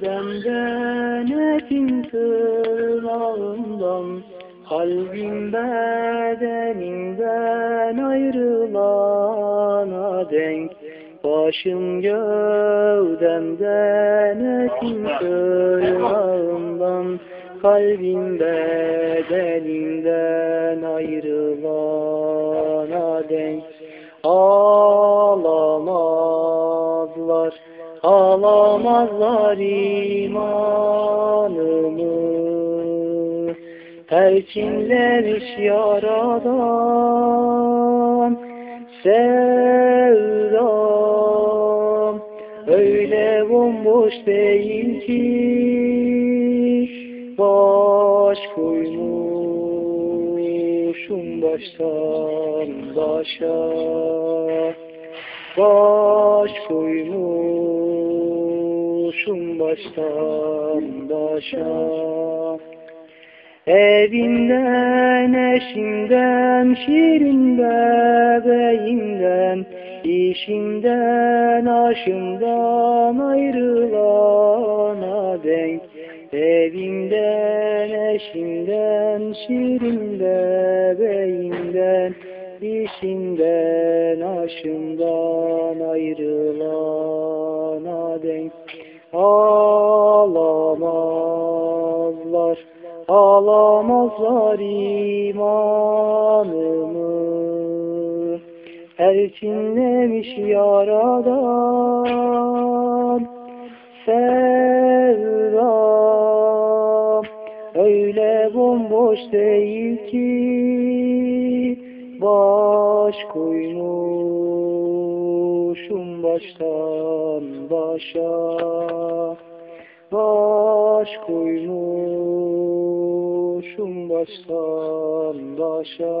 gövdemden etin tırnağından Kalbim bedenimden ayrılana denk Başım gövdemden etin tırnağından Kalbim bedenimden ayrılana denk Ağlamazlar, ağlamazlar imanımı Perçinlemiş yaradan sevdam. Öyle bomboş değil ki Baş koymuşum baştan başa. Baş koymuşum baştan başa Evinden, eşinden, şirin bebeğimden, işimden, aşımdan ayrılana denk. Evimden, eşimden, şirin bebeğimden, işimden, aşımdan ayrılana denk. Ağlamazlar, ağlamazlar imanımı Elçinlemiş yaradan sevdam. Öyle bomboş değil ki Baş koymuşum baştan başa. Baş koymuşum baştan başa